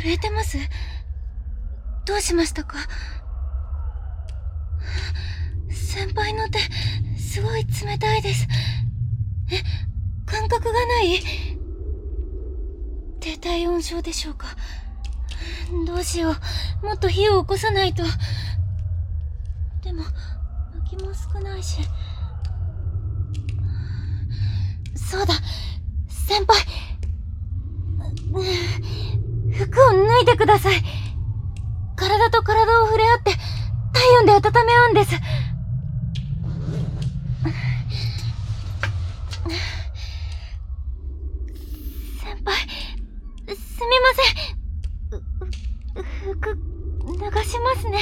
震えてます？どうしましたか？先輩の手、すごい冷たいです。え、感覚がない？低体温症でしょうか？どうしよう。もっと火を起こさないと。でも、薪も少ないし。そうだ先輩服を脱いでください。体と体を触れ合って体温で温め合うんです先輩すみません服流しますね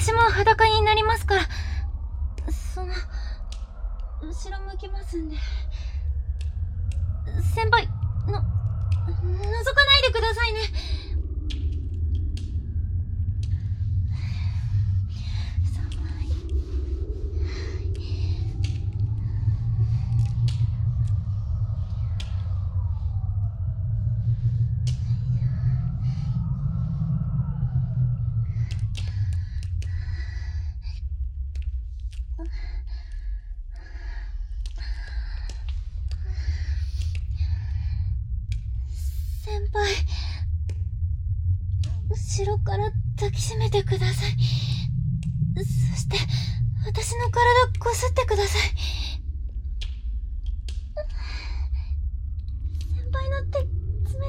私も裸になりますから、その、後ろ向きますんで。先輩、の、覗かないでくださいね。輩後ろから締めてください。そして私の体こすってください。先輩の手冷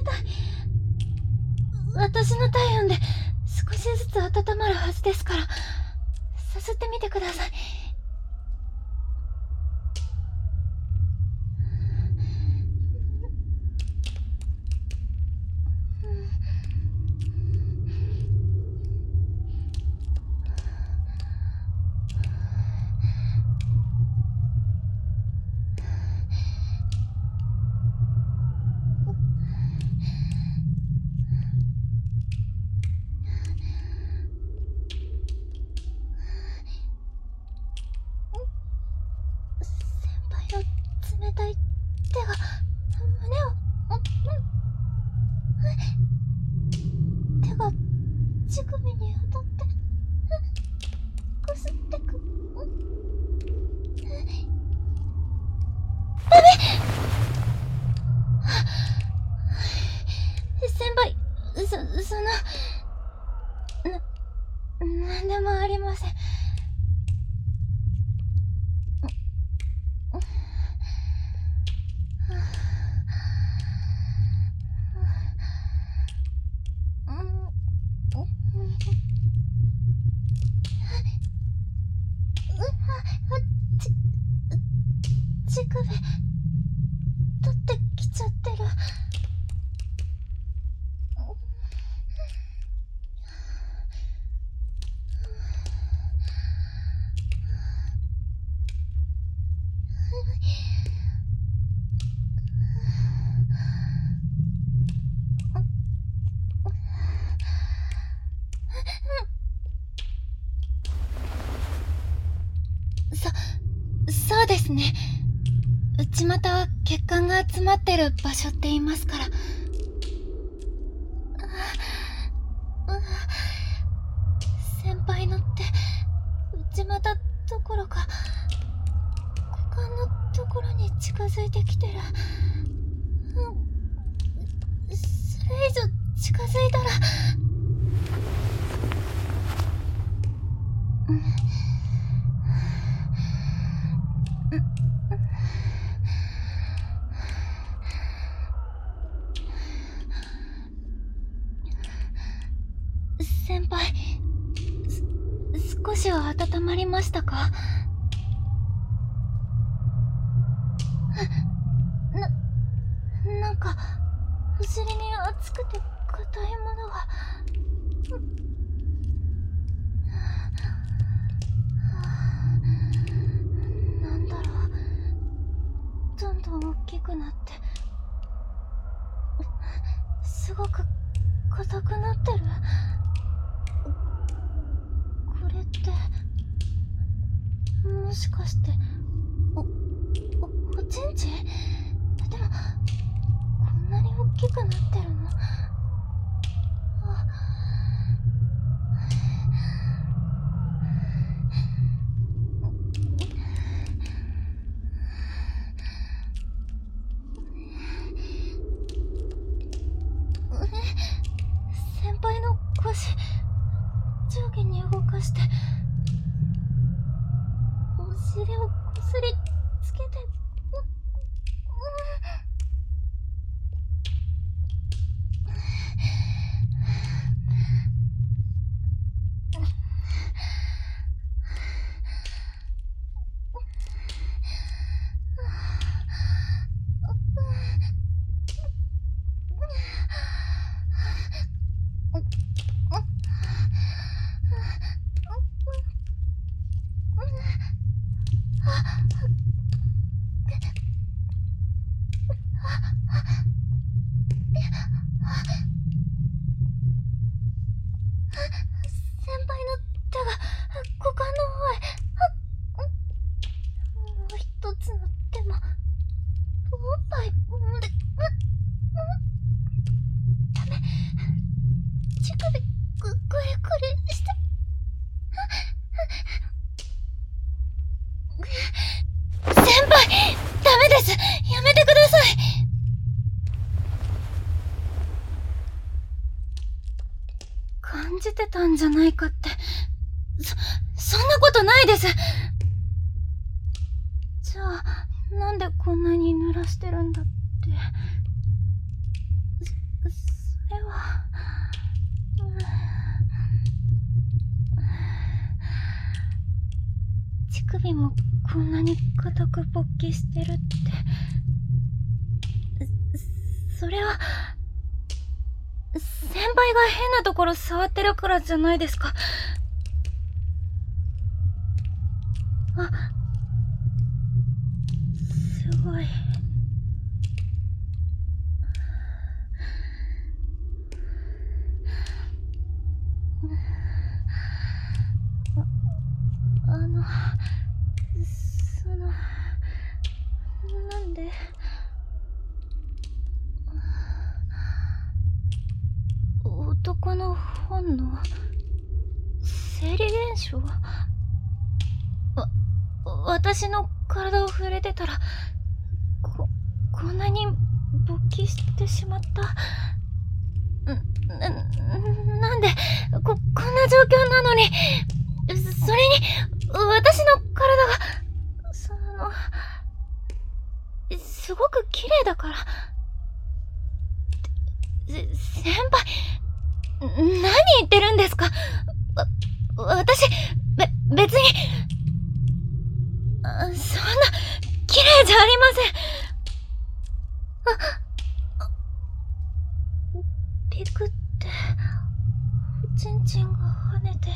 たい。私の体温で少しずつ温まるはずですからさすってみてください。何でもありません。ですね。内股は血管が集まってる場所って言いますから。先輩のって内股どころか股間のところに近づいてきてる。それ以上近づいたら。先輩少しは温ましたか？ななんかお尻に熱くて硬いものが。なんだろう。どんどん大きくなって。すごく硬くなってる。これって。もしかしておおおちんちん？でもこんなに大きくなってるのあ先輩の腰上下に動かしてお尻をこすりつけてうう先輩の手が股間の方へもう一つの手もおっぱいでダメ。乳首ぐぐりぐりして。先輩ダメです。やめてください。感じてたんじゃないかって。そそんなことないです。なんでこんなに濡らしてるんだって。そそれは。乳首もこんなに硬く勃起してるって。そそれは先輩が変なところ触ってるからじゃないですか。あすごいああのそのなんで男の本の生理現象わ私の体を触れてたらここんなに勃起してしまった。ななんでここんな状況なのにそれに私の体がそのすごく綺麗だからせ先輩何言ってるんですか、私、べ、別に、そんな、綺麗じゃありません。あ、ピクって、おちんちんが跳ねて。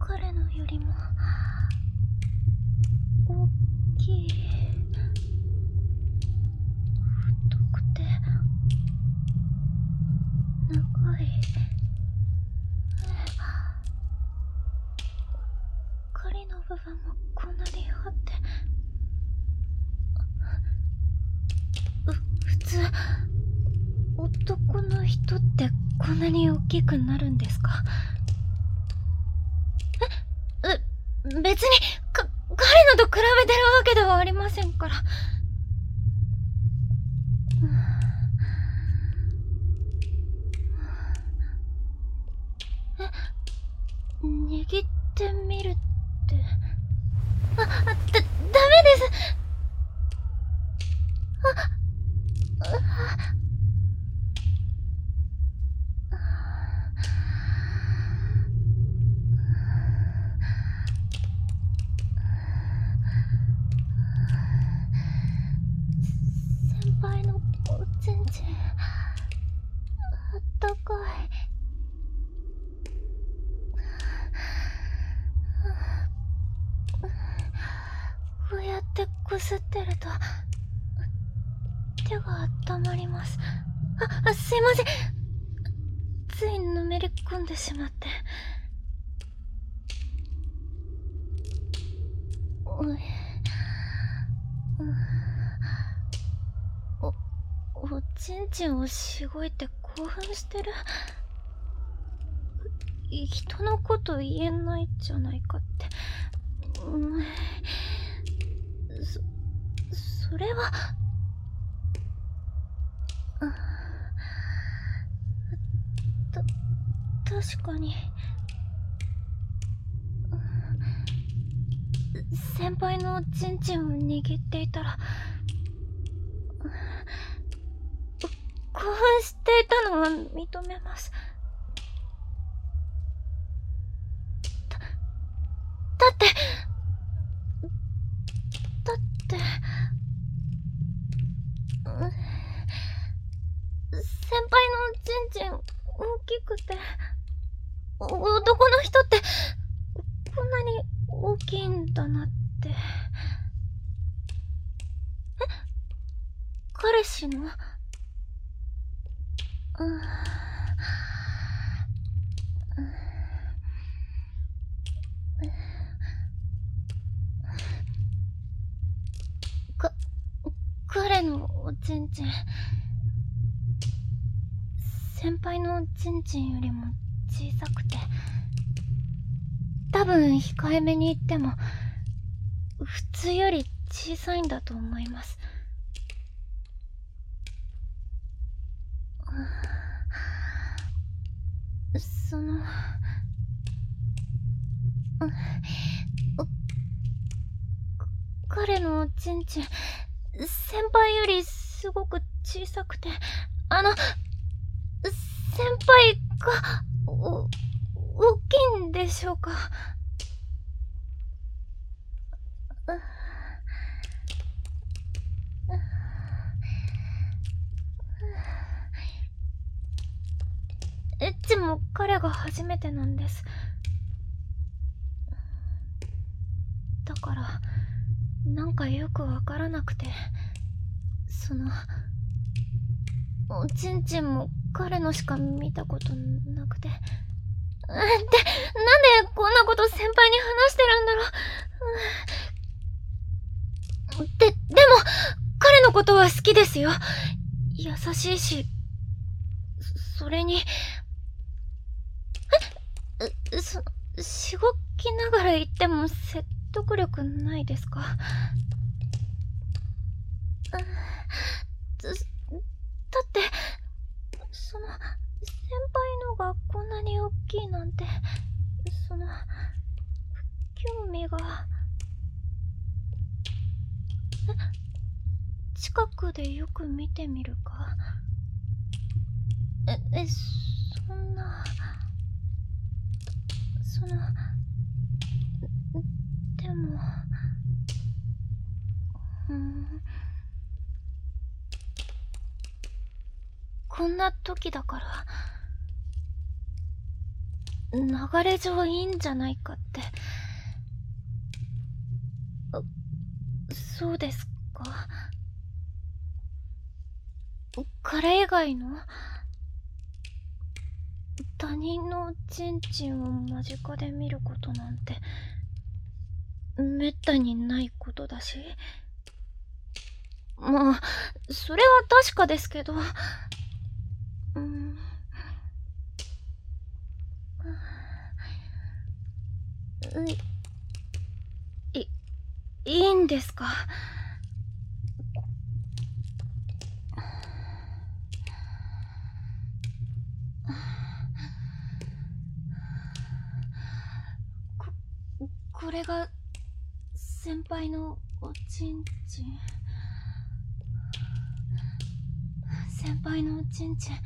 彼のよりも大きい太くて長い狩りの部分もこんなにあってう普通男の人ってこんなに大きくなるんですか？え、別に、か、彼のと比べてるわけではありませんから。え、握ってみるって。あ、あ、だ、ダメですあ、あ、先輩のおちんちんあったかいこうやってこすってると手が温まりますすいません。ついのめり込んでしまって。おい。おおちんちんをしごいて興奮してる。人のこと言えないじゃないかって。うん。そそれはた確かに。先輩のチンチンを握っていたら興奮していたのは認めます。だだってだって先輩のチンチン大きくて男の人ってこんなに大きいんだなってえ彼氏の。うん。か彼のおちんちん。先輩のおちんちんよりも小さくて。多分控えめに言っても普通より小さいんだと思います。その彼のおちんちん先輩よりすごく小さくてあの先輩がお大きいんでしょうか。エッチも彼が初めてなんです。だからなんかよくわからなくてそのおちんちんも彼のしか見たことなくて。でなんでこんなこと先輩に話してるんだろう。ででも彼のことは好きですよ。優しいしそれにそしごきながら言っても説得力ないですか？だだってその先輩のがこんなに大きいなんてその興味がえ近くでよく見てみるか？ええそんなそのでもうん。こんな時だから流れ上いいんじゃないかって。そうですか。彼以外の？他人のチンチンを間近で見ることなんてめったにないことだし。まあそれは確かですけど。うん。いいいんですか？これが先輩のおちんちん。先輩のおちんちん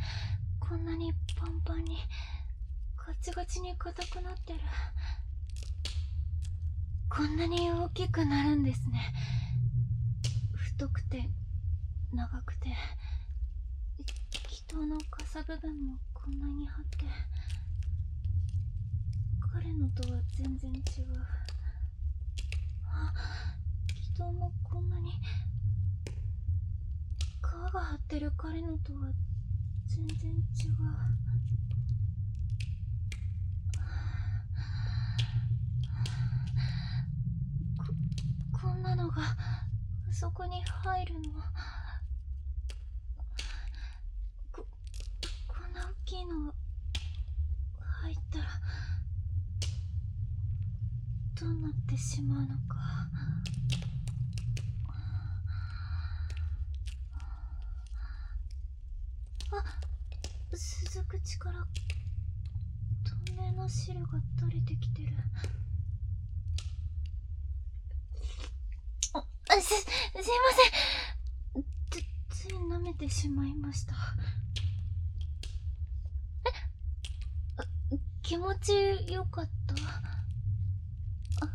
こんなにパンパンにガチガチに硬くなってる。こんなに大きくなるんですね。太くて長くて。人の傘部分もこんなに張って。彼のとは全然違う。人もこんなに皮が張ってる彼のとは全然違う。ここんなのがそこに入るのここんな大きいの入ったらどうなってしまうのかあ鈴口から透明な汁が垂れてきてるすすいません。つつい舐めてしまいました。え？気持ちよかった？あ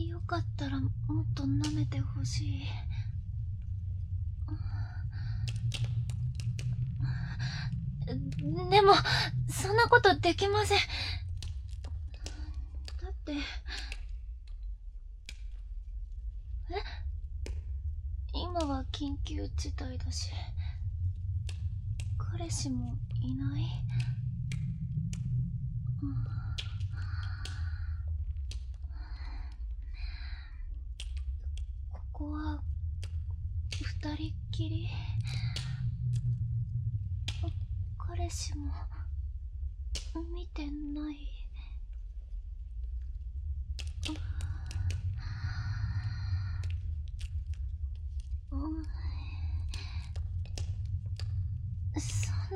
よかったらもっと舐めてほしい。でもそんなことできませんだってえ今は緊急事態だし彼氏もいない、うんここは二人っきり彼氏も見てないうんそ